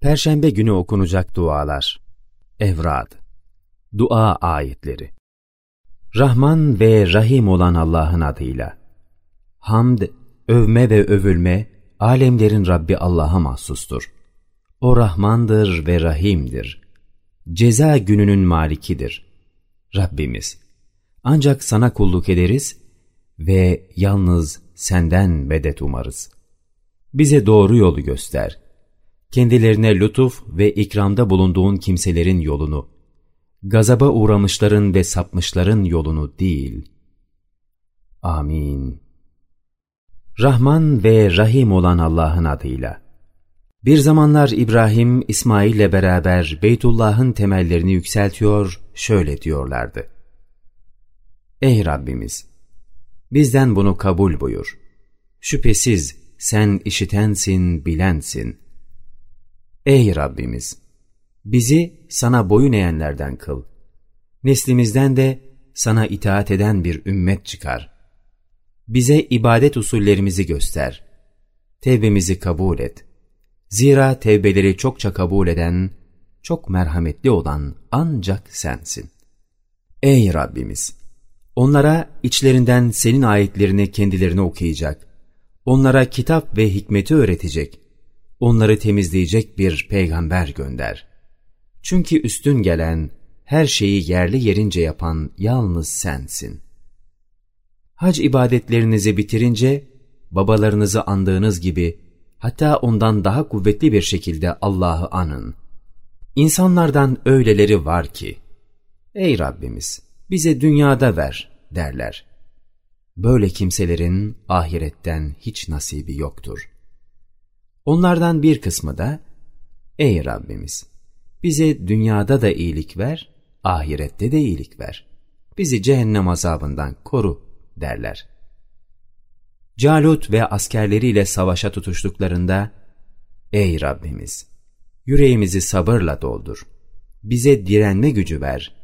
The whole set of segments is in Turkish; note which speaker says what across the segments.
Speaker 1: Perşembe günü okunacak dualar. Evrad. Dua ayetleri. Rahman ve Rahim olan Allah'ın adıyla. Hamd, övme ve övülme, alemlerin Rabbi Allah'a mahsustur. O Rahmandır ve Rahim'dir. Ceza gününün malikidir. Rabbimiz. Ancak sana kulluk ederiz ve yalnız senden medet umarız. Bize doğru yolu göster. Kendilerine lütuf ve ikramda bulunduğun kimselerin yolunu, gazaba uğramışların ve sapmışların yolunu değil. Amin. Rahman ve Rahim olan Allah'ın adıyla. Bir zamanlar İbrahim, İsmail ile beraber Beytullah'ın temellerini yükseltiyor, şöyle diyorlardı. Ey Rabbimiz! Bizden bunu kabul buyur. Şüphesiz sen işitensin, bilensin. Ey Rabbimiz! Bizi sana boyun eğenlerden kıl. Neslimizden de sana itaat eden bir ümmet çıkar. Bize ibadet usullerimizi göster. Tevbemizi kabul et. Zira tevbeleri çokça kabul eden, çok merhametli olan ancak sensin. Ey Rabbimiz! Onlara içlerinden senin ayetlerini kendilerine okuyacak, onlara kitap ve hikmeti öğretecek, onları temizleyecek bir peygamber gönder. Çünkü üstün gelen, her şeyi yerli yerince yapan yalnız sensin. Hac ibadetlerinizi bitirince, babalarınızı andığınız gibi, hatta ondan daha kuvvetli bir şekilde Allah'ı anın. İnsanlardan öyleleri var ki, Ey Rabbimiz! bize dünyada ver derler. Böyle kimselerin ahiretten hiç nasibi yoktur. Onlardan bir kısmı da, Ey Rabbimiz! Bize dünyada da iyilik ver, ahirette de iyilik ver. Bizi cehennem azabından koru derler. Calut ve askerleriyle savaşa tutuştuklarında, Ey Rabbimiz! Yüreğimizi sabırla doldur. Bize direnme gücü ver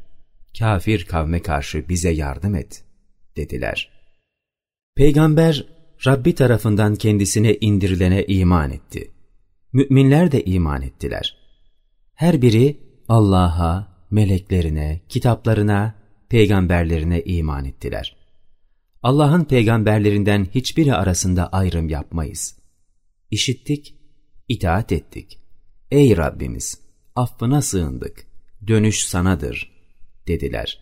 Speaker 1: kafir kavme karşı bize yardım et, dediler. Peygamber, Rabbi tarafından kendisine indirilene iman etti. Müminler de iman ettiler. Her biri Allah'a, meleklerine, kitaplarına, peygamberlerine iman ettiler. Allah'ın peygamberlerinden hiçbiri arasında ayrım yapmayız. İşittik, itaat ettik. Ey Rabbimiz! Affına sığındık. Dönüş sanadır dediler.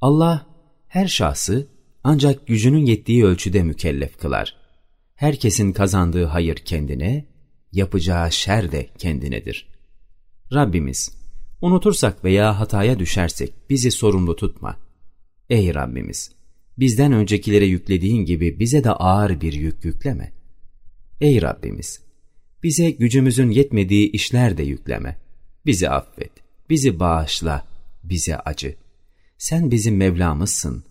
Speaker 1: Allah her şahsı ancak gücünün yettiği ölçüde mükellef kılar. Herkesin kazandığı hayır kendine, yapacağı şer de kendinedir. Rabbimiz, unutursak veya hataya düşersek bizi sorumlu tutma. Ey Rabbimiz, bizden öncekilere yüklediğin gibi bize de ağır bir yük yükleme. Ey Rabbimiz, bize gücümüzün yetmediği işler de yükleme. Bizi affet, bizi bağışla, bize acı. Sen bizim Mevlamızsın.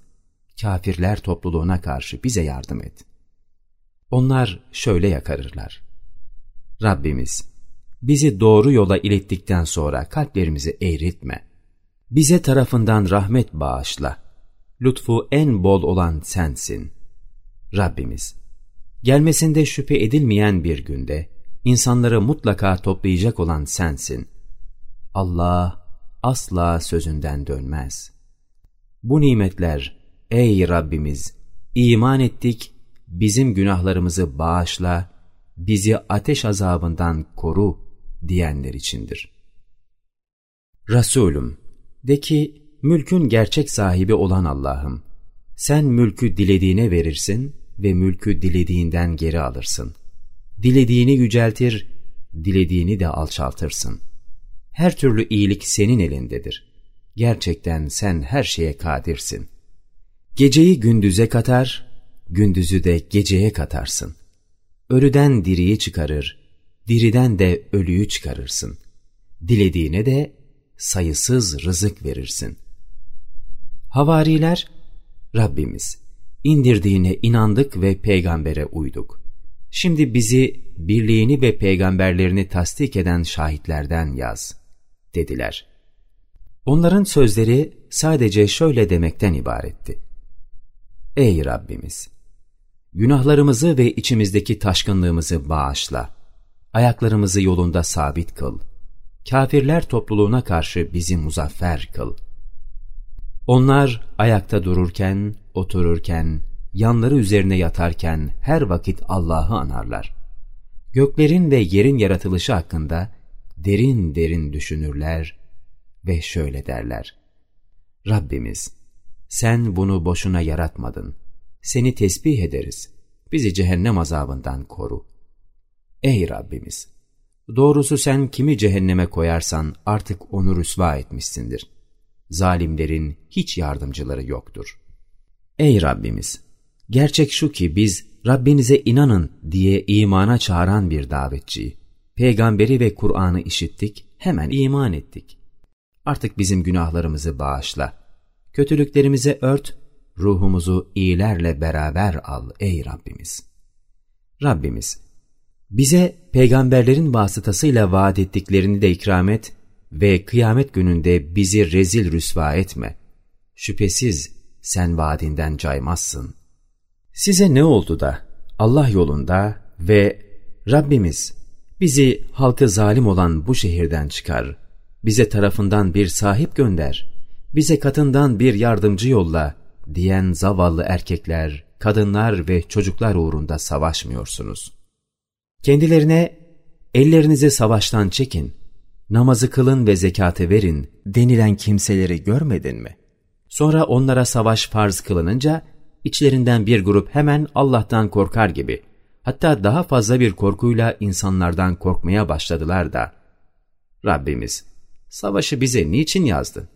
Speaker 1: Kafirler topluluğuna karşı bize yardım et. Onlar şöyle yakarırlar. Rabbimiz, bizi doğru yola ilettikten sonra kalplerimizi eğritme. Bize tarafından rahmet bağışla. Lütfu en bol olan sensin. Rabbimiz, gelmesinde şüphe edilmeyen bir günde, insanları mutlaka toplayacak olan sensin. Allah, asla sözünden dönmez. Bu nimetler, ey Rabbimiz, iman ettik, bizim günahlarımızı bağışla, bizi ateş azabından koru diyenler içindir. Resulüm, de ki, mülkün gerçek sahibi olan Allah'ım, sen mülkü dilediğine verirsin ve mülkü dilediğinden geri alırsın. Dilediğini yüceltir, dilediğini de alçaltırsın.'' Her türlü iyilik senin elindedir. Gerçekten sen her şeye kadirsin. Geceyi gündüze katar, gündüzü de geceye katarsın. Ölüden diriyi çıkarır, diriden de ölüyü çıkarırsın. Dilediğine de sayısız rızık verirsin. Havariler, Rabbimiz, indirdiğine inandık ve peygambere uyduk. Şimdi bizi birliğini ve peygamberlerini tasdik eden şahitlerden yaz.'' dediler. Onların sözleri sadece şöyle demekten ibaretti. Ey Rabbimiz! Günahlarımızı ve içimizdeki taşkınlığımızı bağışla. ayaklarımızı yolunda sabit kıl. Kafirler topluluğuna karşı bizi muzaffer kıl. Onlar ayakta dururken, otururken, yanları üzerine yatarken her vakit Allah'ı anarlar. Göklerin ve yerin yaratılışı hakkında derin derin düşünürler ve şöyle derler. Rabbimiz, sen bunu boşuna yaratmadın. Seni tesbih ederiz. Bizi cehennem azabından koru. Ey Rabbimiz! Doğrusu sen kimi cehenneme koyarsan artık onu rüsva etmişsindir. Zalimlerin hiç yardımcıları yoktur. Ey Rabbimiz! Gerçek şu ki biz Rabbinize inanın diye imana çağıran bir davetçiyi, peygamberi ve Kur'an'ı işittik, hemen iman ettik. Artık bizim günahlarımızı bağışla. Kötülüklerimize ört, ruhumuzu iyilerle beraber al ey Rabbimiz. Rabbimiz, bize peygamberlerin vasıtasıyla vaat ettiklerini de ikram et ve kıyamet gününde bizi rezil rüsva etme. Şüphesiz sen vaadinden caymazsın. Size ne oldu da Allah yolunda ve Rabbimiz bizi halkı zalim olan bu şehirden çıkar, bize tarafından bir sahip gönder, bize katından bir yardımcı yolla diyen zavallı erkekler, kadınlar ve çocuklar uğrunda savaşmıyorsunuz. Kendilerine ellerinizi savaştan çekin, namazı kılın ve zekatı verin denilen kimseleri görmedin mi? Sonra onlara savaş farz kılınınca içlerinden bir grup hemen Allah'tan korkar gibi, hatta daha fazla bir korkuyla insanlardan korkmaya başladılar da, Rabbimiz, savaşı bize niçin yazdın?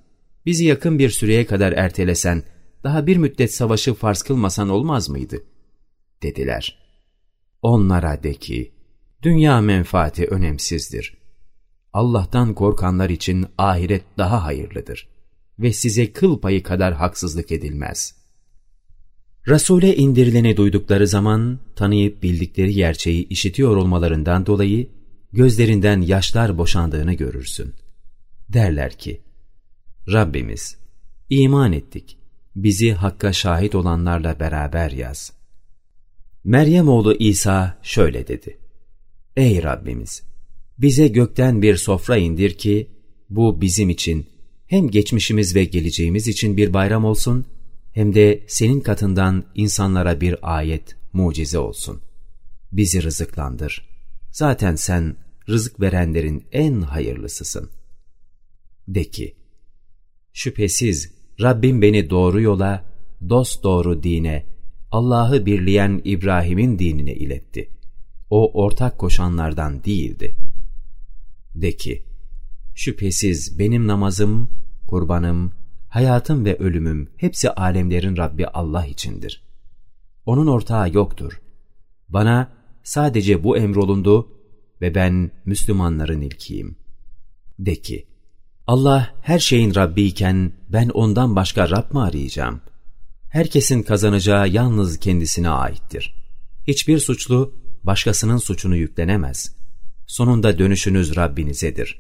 Speaker 1: Bizi yakın bir süreye kadar ertelesen, daha bir müddet savaşı farz kılmasan olmaz mıydı? Dediler. Onlara de ki, dünya menfaati önemsizdir. Allah'tan korkanlar için ahiret daha hayırlıdır ve size kıl payı kadar haksızlık edilmez. Resul'e indirileni duydukları zaman tanıyıp bildikleri gerçeği işitiyor olmalarından dolayı gözlerinden yaşlar boşandığını görürsün. Derler ki, Rabbimiz, iman ettik, bizi Hakk'a şahit olanlarla beraber yaz. Meryem oğlu İsa şöyle dedi. Ey Rabbimiz! Bize gökten bir sofra indir ki, bu bizim için hem geçmişimiz ve geleceğimiz için bir bayram olsun, hem de senin katından insanlara bir ayet, mucize olsun. Bizi rızıklandır. Zaten sen rızık verenlerin en hayırlısısın. De ki, şüphesiz Rabbim beni doğru yola, dost doğru dine, Allah'ı birleyen İbrahim'in dinine iletti. O ortak koşanlardan değildi. De ki, şüphesiz benim namazım, kurbanım, hayatım ve ölümüm hepsi alemlerin Rabbi Allah içindir. Onun ortağı yoktur. Bana sadece bu emrolundu ve ben Müslümanların ilkiyim. De ki, Allah her şeyin Rabbi iken ben ondan başka Rab mı arayacağım? Herkesin kazanacağı yalnız kendisine aittir. Hiçbir suçlu başkasının suçunu yüklenemez. Sonunda dönüşünüz Rabbinizedir.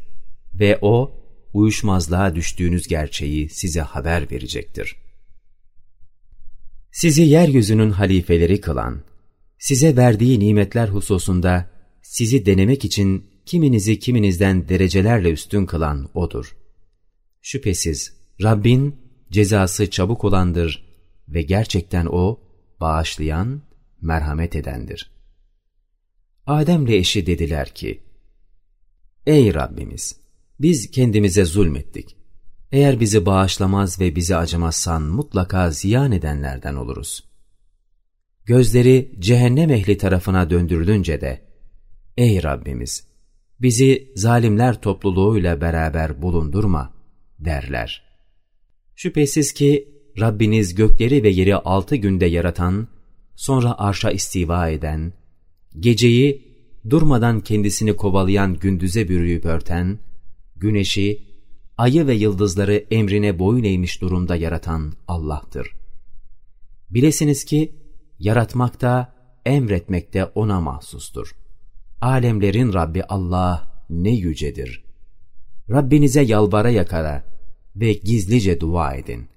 Speaker 1: Ve O, uyuşmazlığa düştüğünüz gerçeği size haber verecektir. Sizi yeryüzünün halifeleri kılan, size verdiği nimetler hususunda sizi denemek için kiminizi kiminizden derecelerle üstün kılan O'dur. Şüphesiz Rabbin cezası çabuk olandır ve gerçekten O bağışlayan, merhamet edendir. Adem'le eşi dediler ki, Ey Rabbimiz! Biz kendimize zulmettik. Eğer bizi bağışlamaz ve bizi acımazsan mutlaka ziyan edenlerden oluruz. Gözleri cehennem ehli tarafına döndürülünce de, Ey Rabbimiz! Bizi zalimler topluluğuyla beraber bulundurma derler. Şüphesiz ki Rabbiniz gökleri ve yeri altı günde yaratan, sonra arşa istiva eden, geceyi durmadan kendisini kovalayan gündüze bürüyüp örten, güneşi, ayı ve yıldızları emrine boyun eğmiş durumda yaratan Allah'tır. Bilesiniz ki, yaratmakta, emretmekte O'na mahsustur. Alemlerin Rabbi Allah ne yücedir. Rabbinize yalvara yakara ve gizlice dua edin.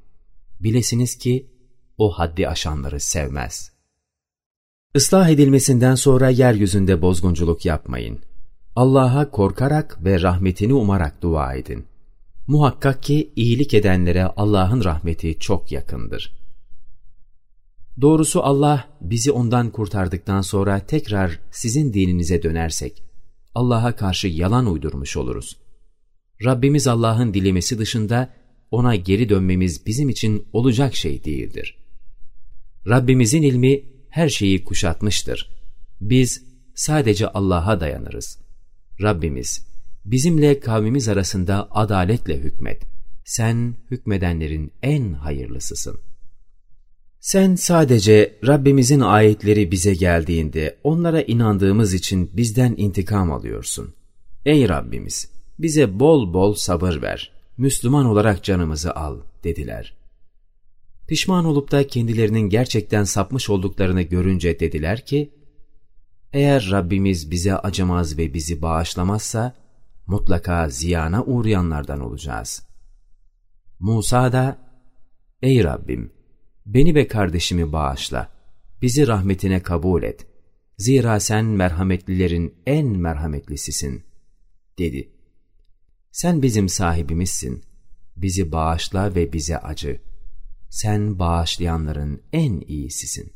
Speaker 1: Bilesiniz ki, O haddi aşanları sevmez. Islah edilmesinden sonra yeryüzünde bozgunculuk yapmayın. Allah'a korkarak ve rahmetini umarak dua edin. Muhakkak ki iyilik edenlere Allah'ın rahmeti çok yakındır. Doğrusu Allah bizi ondan kurtardıktan sonra tekrar sizin dininize dönersek, Allah'a karşı yalan uydurmuş oluruz. Rabbimiz Allah'ın dilemesi dışında ona geri dönmemiz bizim için olacak şey değildir. Rabbimizin ilmi her şeyi kuşatmıştır. Biz sadece Allah'a dayanırız. Rabbimiz, bizimle kavmimiz arasında adaletle hükmet. Sen hükmedenlerin en hayırlısısın. Sen sadece Rabbimizin ayetleri bize geldiğinde onlara inandığımız için bizden intikam alıyorsun. Ey Rabbimiz! Bize bol bol sabır ver. Müslüman olarak canımızı al dediler. Pişman olup da kendilerinin gerçekten sapmış olduklarını görünce dediler ki, eğer Rabbimiz bize acımaz ve bizi bağışlamazsa, mutlaka ziyana uğrayanlardan olacağız. Musa da, Ey Rabbim! Beni ve kardeşimi bağışla, bizi rahmetine kabul et. Zira sen merhametlilerin en merhametlisisin, dedi. Sen bizim sahibimizsin, bizi bağışla ve bize acı. Sen bağışlayanların en iyisisin.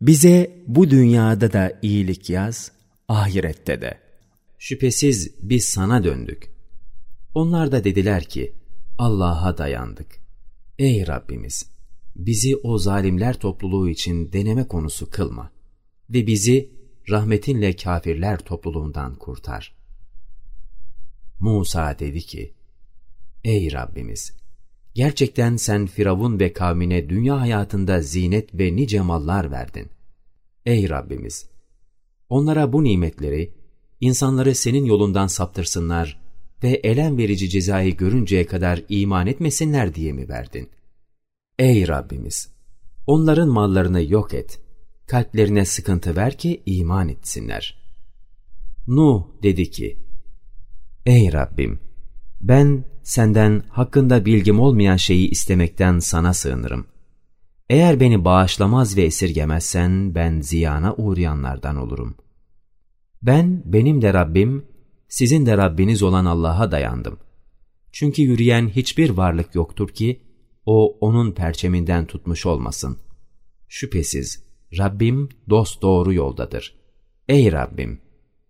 Speaker 1: Bize bu dünyada da iyilik yaz, ahirette de. Şüphesiz biz sana döndük. Onlar da dediler ki, Allah'a dayandık. Ey Rabbimiz! Bizi o zalimler topluluğu için deneme konusu kılma ve bizi rahmetinle kafirler topluluğundan kurtar. Musa dedi ki, Ey Rabbimiz! Gerçekten sen Firavun ve kavmine dünya hayatında zinet ve nice mallar verdin. Ey Rabbimiz! Onlara bu nimetleri, insanları senin yolundan saptırsınlar ve elem verici cezayı görünceye kadar iman etmesinler diye mi verdin? Ey Rabbimiz! Onların mallarını yok et. Kalplerine sıkıntı ver ki iman etsinler. Nuh dedi ki, Ey Rabbim! Ben senden hakkında bilgim olmayan şeyi istemekten sana sığınırım. Eğer beni bağışlamaz ve esirgemezsen ben ziyana uğrayanlardan olurum. Ben, benim de Rabbim, sizin de Rabbiniz olan Allah'a dayandım. Çünkü yürüyen hiçbir varlık yoktur ki, o onun perçeminden tutmuş olmasın. Şüphesiz Rabbim dost doğru yoldadır. Ey Rabbim!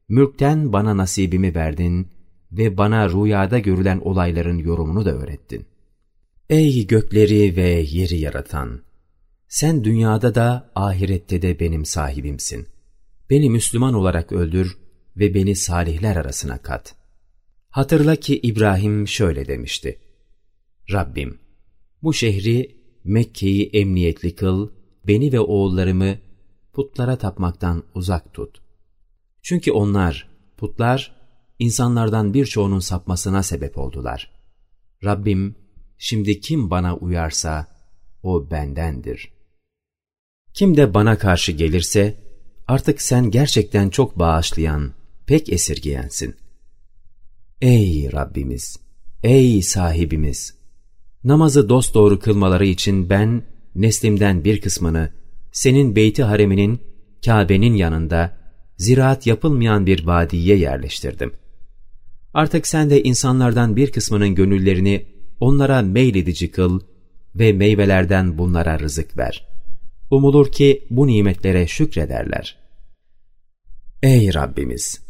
Speaker 1: Mülkten bana nasibimi verdin ve bana rüyada görülen olayların yorumunu da öğrettin. Ey gökleri ve yeri yaratan! Sen dünyada da ahirette de benim sahibimsin. Beni Müslüman olarak öldür ve beni salihler arasına kat. Hatırla ki İbrahim şöyle demişti. Rabbim, bu şehri Mekke'yi emniyetli kıl, beni ve oğullarımı putlara tapmaktan uzak tut. Çünkü onlar, putlar, insanlardan birçoğunun sapmasına sebep oldular. Rabbim, şimdi kim bana uyarsa, o bendendir. Kim de bana karşı gelirse, artık sen gerçekten çok bağışlayan, pek esirgeyensin. Ey Rabbimiz! Ey sahibimiz! Namazı dosdoğru kılmaları için ben, neslimden bir kısmını, senin beyti hareminin, Kabe'nin yanında, ziraat yapılmayan bir vadiye yerleştirdim. Artık sen de insanlardan bir kısmının gönüllerini onlara meyledici kıl ve meyvelerden bunlara rızık ver. Umulur ki bu nimetlere şükrederler. Ey Rabbimiz!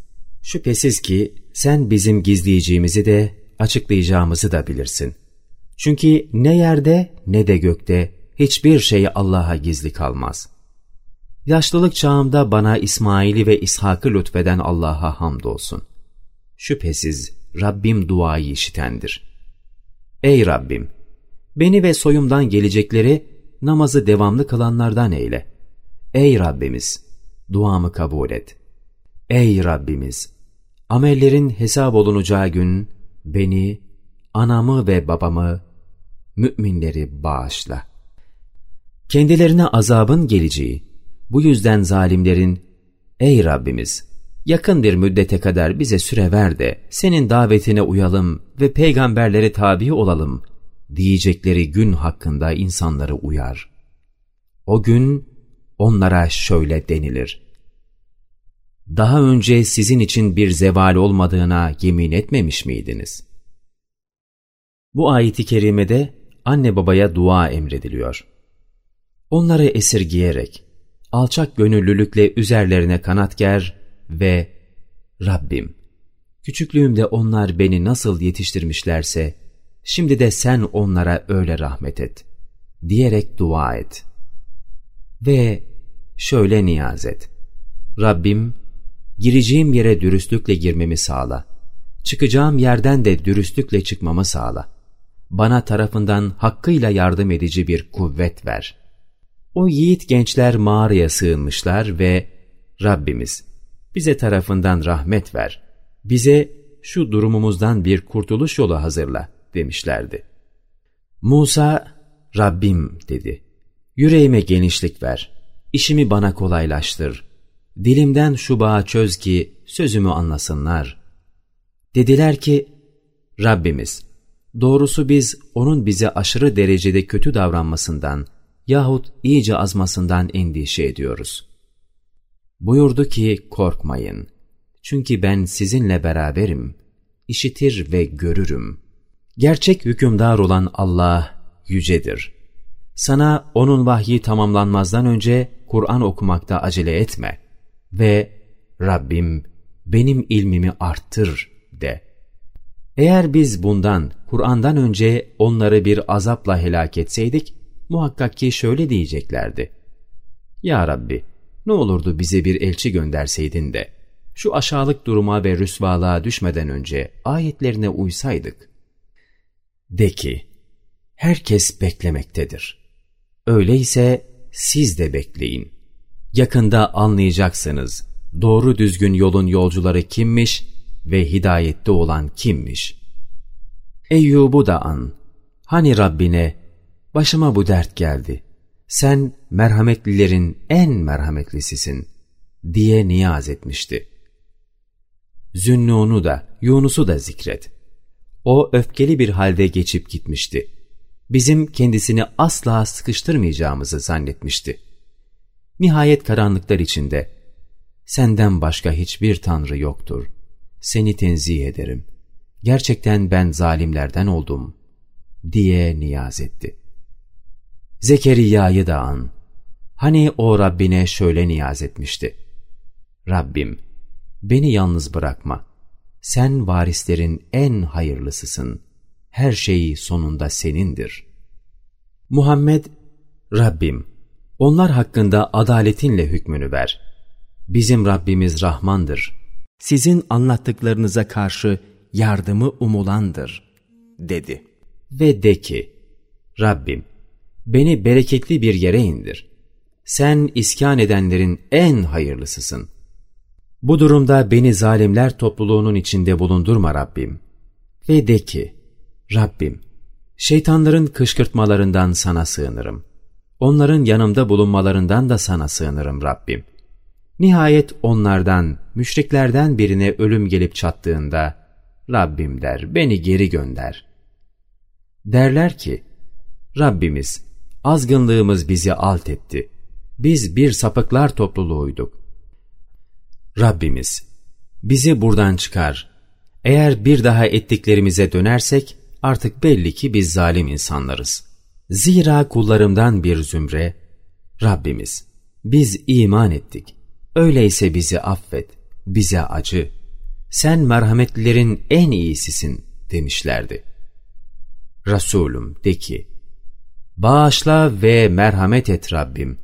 Speaker 1: Şüphesiz ki sen bizim gizleyeceğimizi de açıklayacağımızı da bilirsin.'' Çünkü ne yerde ne de gökte hiçbir şey Allah'a gizli kalmaz. Yaşlılık çağımda bana İsmail'i ve İshak'ı lütfeden Allah'a hamdolsun. Şüphesiz Rabbim duayı işitendir. Ey Rabbim! Beni ve soyumdan gelecekleri namazı devamlı kılanlardan eyle. Ey Rabbimiz! Duamı kabul et. Ey Rabbimiz! Amellerin hesap olunacağı gün beni, anamı ve babamı müminleri bağışla. Kendilerine azabın geleceği, bu yüzden zalimlerin, ey Rabbimiz, yakın bir müddete kadar bize süre ver de, senin davetine uyalım ve peygamberlere tabi olalım, diyecekleri gün hakkında insanları uyar. O gün, onlara şöyle denilir. daha önce sizin için bir zeval olmadığına yemin etmemiş miydiniz? Bu ayeti kerimede anne babaya dua emrediliyor. Onları esirgiyerek, alçak gönüllülükle üzerlerine kanat ger ve Rabbim, küçüklüğümde onlar beni nasıl yetiştirmişlerse, şimdi de sen onlara öyle rahmet et, diyerek dua et. Ve şöyle niyaz et. Rabbim, gireceğim yere dürüstlükle girmemi sağla. Çıkacağım yerden de dürüstlükle çıkmamı sağla. Bana tarafından hakkıyla yardım edici bir kuvvet ver. O yiğit gençler mağaraya sığınmışlar ve Rabbimiz bize tarafından rahmet ver. Bize şu durumumuzdan bir kurtuluş yolu hazırla demişlerdi. Musa, Rabbim dedi. Yüreğime genişlik ver. İşimi bana kolaylaştır. Dilimden şu bağı çöz ki sözümü anlasınlar. Dediler ki, Rabbimiz, doğrusu biz onun bize aşırı derecede kötü davranmasından yahut iyice azmasından endişe ediyoruz. Buyurdu ki korkmayın. Çünkü ben sizinle beraberim. İşitir ve görürüm. Gerçek hükümdar olan Allah yücedir. Sana onun vahyi tamamlanmazdan önce Kur'an okumakta acele etme ve Rabbim benim ilmimi arttır de. Eğer biz bundan, Kur'an'dan önce onları bir azapla helak etseydik, muhakkak ki şöyle diyeceklerdi. Ya Rabbi, ne olurdu bize bir elçi gönderseydin de, şu aşağılık duruma ve rüsvalığa düşmeden önce ayetlerine uysaydık. De ki, herkes beklemektedir. Öyleyse siz de bekleyin. Yakında anlayacaksınız doğru düzgün yolun yolcuları kimmiş ve hidayette olan kimmiş. Eyyub'u da an. Hani Rabbine, başıma bu dert geldi. Sen merhametlilerin en merhametlisisin diye niyaz etmişti. Zünnun'u da, Yunus'u da zikret. O öfkeli bir halde geçip gitmişti. Bizim kendisini asla sıkıştırmayacağımızı zannetmişti. Nihayet karanlıklar içinde, senden başka hiçbir tanrı yoktur. Seni tenzih ederim. Gerçekten ben zalimlerden oldum, diye niyaz etti. Zekeriya'yı da an. Hani o Rabbine şöyle niyaz etmişti. Rabbim, beni yalnız bırakma. Sen varislerin en hayırlısısın. Her şeyi sonunda senindir. Muhammed, Rabbim, onlar hakkında adaletinle hükmünü ver. Bizim Rabbimiz Rahmandır. Sizin anlattıklarınıza karşı yardımı umulandır, dedi. Ve de ki, Rabbim, beni bereketli bir yere indir. Sen iskan edenlerin en hayırlısısın. Bu durumda beni zalimler topluluğunun içinde bulundurma Rabbim. Ve de ki, Rabbim, şeytanların kışkırtmalarından sana sığınırım. Onların yanımda bulunmalarından da sana sığınırım Rabbim. Nihayet onlardan, müşriklerden birine ölüm gelip çattığında, Rabbim der, beni geri gönder. Derler ki, Rabbimiz, azgınlığımız bizi alt etti. Biz bir sapıklar topluluğuyduk. Rabbimiz, bizi buradan çıkar. Eğer bir daha ettiklerimize dönersek, artık belli ki biz zalim insanlarız. Zira kullarımdan bir zümre, Rabbimiz, biz iman ettik. Öyleyse bizi affet, bize acı. Sen merhametlilerin en iyisisin demişlerdi. Resulüm de ki, Bağışla ve merhamet et Rabbim.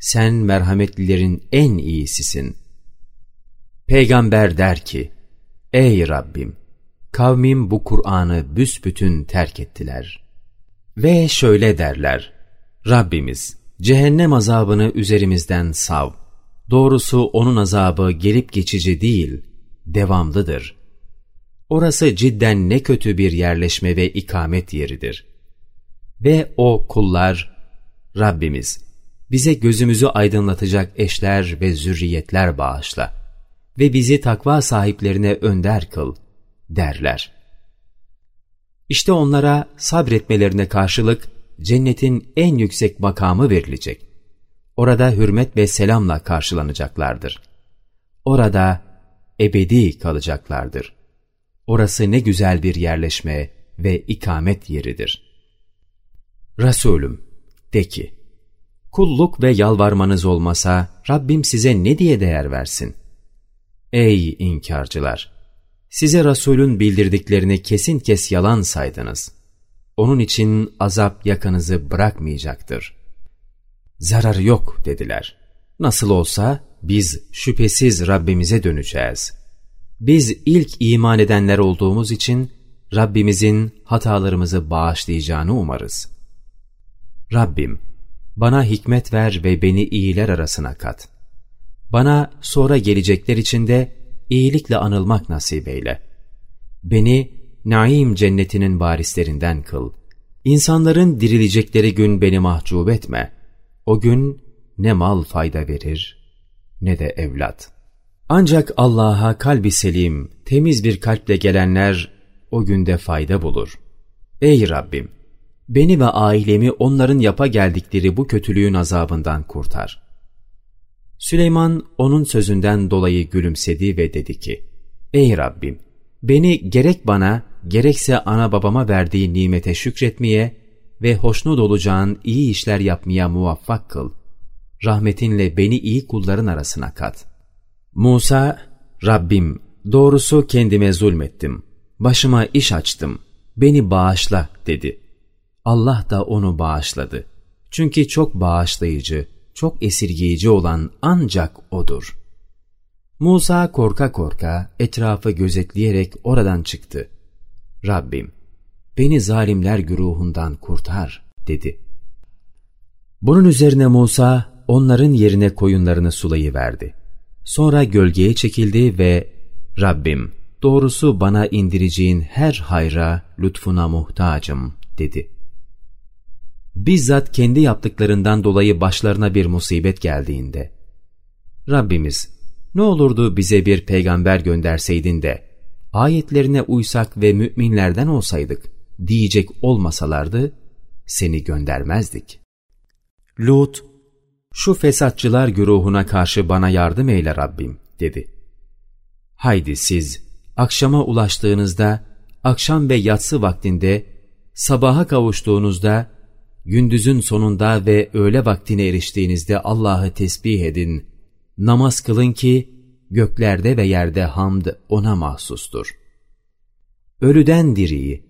Speaker 1: Sen merhametlilerin en iyisisin. Peygamber der ki, Ey Rabbim! Kavmim bu Kur'an'ı büsbütün terk ettiler. Ve şöyle derler, Rabbimiz, cehennem azabını üzerimizden sav. Doğrusu onun azabı gelip geçici değil, devamlıdır. Orası cidden ne kötü bir yerleşme ve ikamet yeridir.'' Ve o kullar, Rabbimiz bize gözümüzü aydınlatacak eşler ve zürriyetler bağışla ve bizi takva sahiplerine önder kıl derler. İşte onlara sabretmelerine karşılık cennetin en yüksek makamı verilecek. Orada hürmet ve selamla karşılanacaklardır. Orada ebedi kalacaklardır. Orası ne güzel bir yerleşme ve ikamet yeridir. Resulüm, de ki, kulluk ve yalvarmanız olmasa Rabbim size ne diye değer versin? Ey inkarcılar! Size Resulün bildirdiklerini kesin kes yalan saydınız. Onun için azap yakanızı bırakmayacaktır. Zararı yok dediler. Nasıl olsa biz şüphesiz Rabbimize döneceğiz. Biz ilk iman edenler olduğumuz için Rabbimizin hatalarımızı bağışlayacağını umarız. Rabbim, bana hikmet ver ve beni iyiler arasına kat. Bana sonra gelecekler içinde iyilikle anılmak nasip eyle. Beni naim cennetinin varislerinden kıl. İnsanların dirilecekleri gün beni mahcup etme. O gün ne mal fayda verir ne de evlat. Ancak Allah'a kalbi selim, temiz bir kalple gelenler o günde fayda bulur. Ey Rabbim! Beni ve ailemi onların yapa geldikleri bu kötülüğün azabından kurtar. Süleyman onun sözünden dolayı gülümsedi ve dedi ki, Ey Rabbim! Beni gerek bana, gerekse ana babama verdiği nimete şükretmeye ve hoşnut olacağın iyi işler yapmaya muvaffak kıl. Rahmetinle beni iyi kulların arasına kat. Musa, Rabbim, doğrusu kendime zulmettim. Başıma iş açtım. Beni bağışla dedi. Allah da onu bağışladı. Çünkü çok bağışlayıcı, çok esirgeyici olan ancak O'dur. Musa korka korka etrafı gözetleyerek oradan çıktı. Rabbim, beni zalimler güruhundan kurtar, dedi. Bunun üzerine Musa onların yerine koyunlarını sulayıverdi. Sonra gölgeye çekildi ve Rabbim, doğrusu bana indireceğin her hayra, lütfuna muhtacım, dedi. Bizzat kendi yaptıklarından dolayı başlarına bir musibet geldiğinde, Rabbimiz, ne olurdu bize bir peygamber gönderseydin de, ayetlerine uysak ve müminlerden olsaydık, diyecek olmasalardı, seni göndermezdik. Lut, şu fesatçılar güruhuna karşı bana yardım eyle Rabbim, dedi. Haydi siz, akşama ulaştığınızda, akşam ve yatsı vaktinde, sabaha kavuştuğunuzda, gündüzün sonunda ve öğle vaktine eriştiğinizde Allah'ı tesbih edin, namaz kılın ki, göklerde ve yerde hamd O'na mahsustur. Ölüden diriyi,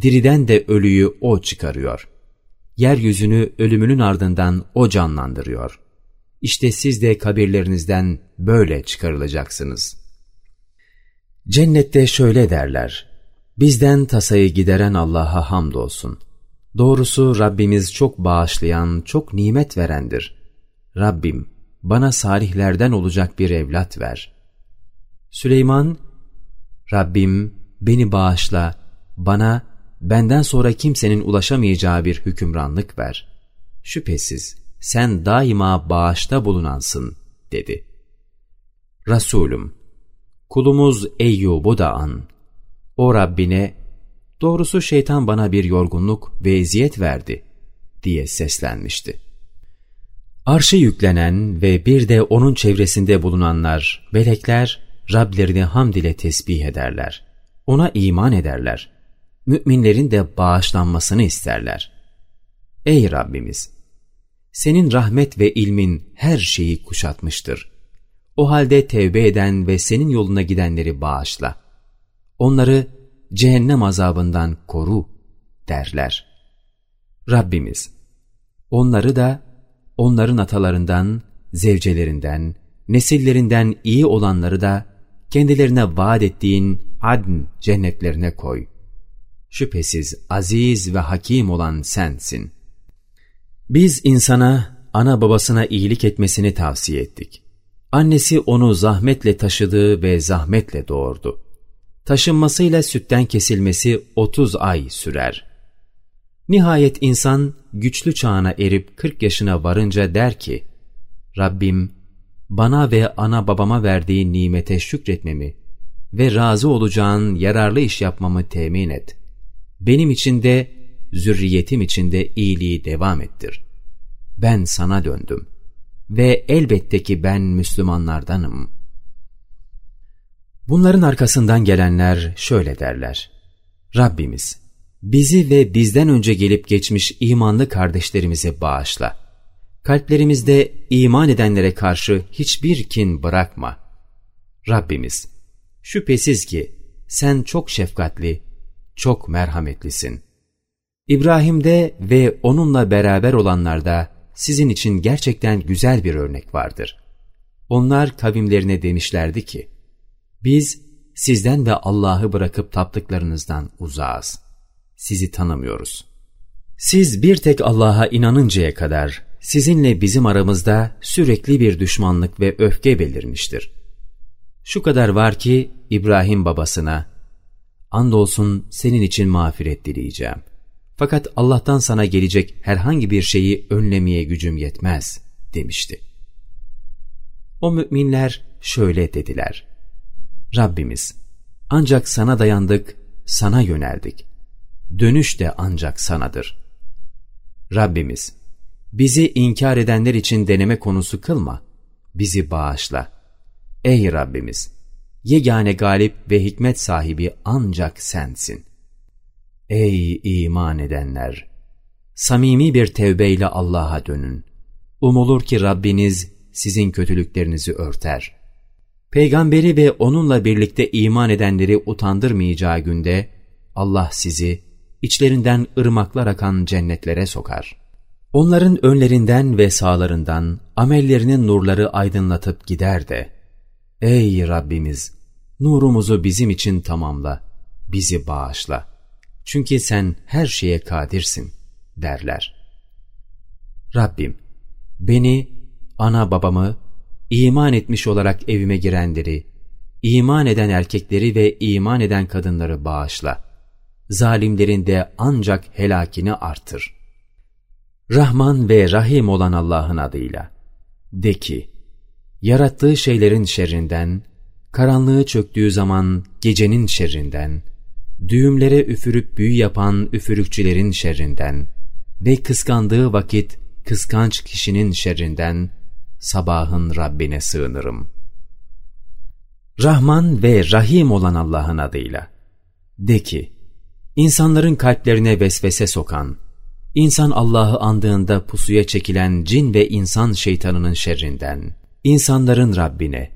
Speaker 1: diriden de ölüyü O çıkarıyor. Yeryüzünü ölümünün ardından O canlandırıyor. İşte siz de kabirlerinizden böyle çıkarılacaksınız. Cennette şöyle derler, bizden tasayı gideren Allah'a hamdolsun. Doğrusu Rabbimiz çok bağışlayan, çok nimet verendir. Rabbim, bana salihlerden olacak bir evlat ver. Süleyman, Rabbim beni bağışla, bana benden sonra kimsenin ulaşamayacağı bir hükümranlık ver. Şüphesiz sen daima bağışta bulunansın, dedi. Resulüm, kulumuz Eyyub'u da an. O Rabbine, doğrusu şeytan bana bir yorgunluk ve eziyet verdi, diye seslenmişti. Arşı yüklenen ve bir de onun çevresinde bulunanlar, melekler, Rablerini hamd ile tesbih ederler. Ona iman ederler. Müminlerin de bağışlanmasını isterler. Ey Rabbimiz! Senin rahmet ve ilmin her şeyi kuşatmıştır. O halde tevbe eden ve senin yoluna gidenleri bağışla. Onları cehennem azabından koru derler. Rabbimiz, onları da onların atalarından, zevcelerinden, nesillerinden iyi olanları da kendilerine vaat ettiğin adn cennetlerine koy. Şüphesiz aziz ve hakim olan sensin. Biz insana, ana babasına iyilik etmesini tavsiye ettik. Annesi onu zahmetle taşıdığı ve zahmetle doğurdu. Taşınmasıyla sütten kesilmesi 30 ay sürer. Nihayet insan güçlü çağına erip 40 yaşına varınca der ki, Rabbim bana ve ana babama verdiği nimete şükretmemi ve razı olacağın yararlı iş yapmamı temin et. Benim için de, zürriyetim için de iyiliği devam ettir. Ben sana döndüm ve elbette ki ben Müslümanlardanım. Bunların arkasından gelenler şöyle derler. Rabbimiz, bizi ve bizden önce gelip geçmiş imanlı kardeşlerimizi bağışla. Kalplerimizde iman edenlere karşı hiçbir kin bırakma. Rabbimiz, şüphesiz ki sen çok şefkatli, çok merhametlisin. İbrahim'de ve onunla beraber olanlarda sizin için gerçekten güzel bir örnek vardır. Onlar kavimlerine demişlerdi ki, biz sizden ve Allah'ı bırakıp taptıklarınızdan uzağız. Sizi tanımıyoruz. Siz bir tek Allah'a inanıncaya kadar sizinle bizim aramızda sürekli bir düşmanlık ve öfke belirmiştir. Şu kadar var ki İbrahim babasına, andolsun senin için mağfiret dileyeceğim. Fakat Allah'tan sana gelecek herhangi bir şeyi önlemeye gücüm yetmez demişti. O müminler şöyle dediler. Rabbimiz ancak sana dayandık, sana yöneldik. Dönüş de ancak sanadır. Rabbimiz bizi inkar edenler için deneme konusu kılma, bizi bağışla. Ey Rabbimiz! Yegane galip ve hikmet sahibi ancak sensin. Ey iman edenler! Samimi bir tevbeyle Allah'a dönün. Umulur ki Rabbiniz sizin kötülüklerinizi örter. Peygamberi ve onunla birlikte iman edenleri utandırmayacağı günde Allah sizi içlerinden ırmaklar akan cennetlere sokar. Onların önlerinden ve sağlarından amellerinin nurları aydınlatıp gider de, Ey Rabbimiz! Nurumuzu bizim için tamamla, bizi bağışla. Çünkü sen her şeye kadirsin, derler. Rabbim, beni, ana babamı, iman etmiş olarak evime girenleri, iman eden erkekleri ve iman eden kadınları bağışla. Zalimlerin de ancak helakini artır. Rahman ve Rahim olan Allah'ın adıyla. De ki, yarattığı şeylerin şerrinden, karanlığı çöktüğü zaman gecenin şerrinden, düğümlere üfürüp büyü yapan üfürükçülerin şerrinden ve kıskandığı vakit kıskanç kişinin şerrinden sabahın Rabbine sığınırım. Rahman ve Rahim olan Allah'ın adıyla. De ki, insanların kalplerine vesvese sokan, insan Allah'ı andığında pusuya çekilen cin ve insan şeytanının şerrinden, insanların Rabbine,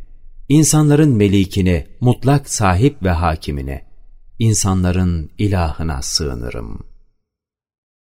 Speaker 1: insanların melikine, mutlak sahip ve hakimine, insanların ilahına sığınırım.''